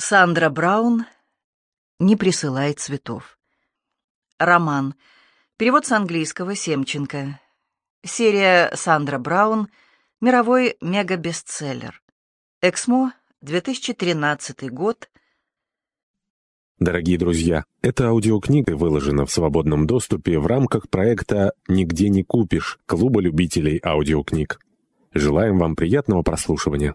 Сандра Браун «Не присылай цветов». Роман. Перевод с английского Семченко. Серия Сандра Браун. Мировой мега-бестселлер. Эксмо, 2013 год. Дорогие друзья, эта аудиокнига выложена в свободном доступе в рамках проекта «Нигде не купишь» Клуба любителей аудиокниг. Желаем вам приятного прослушивания.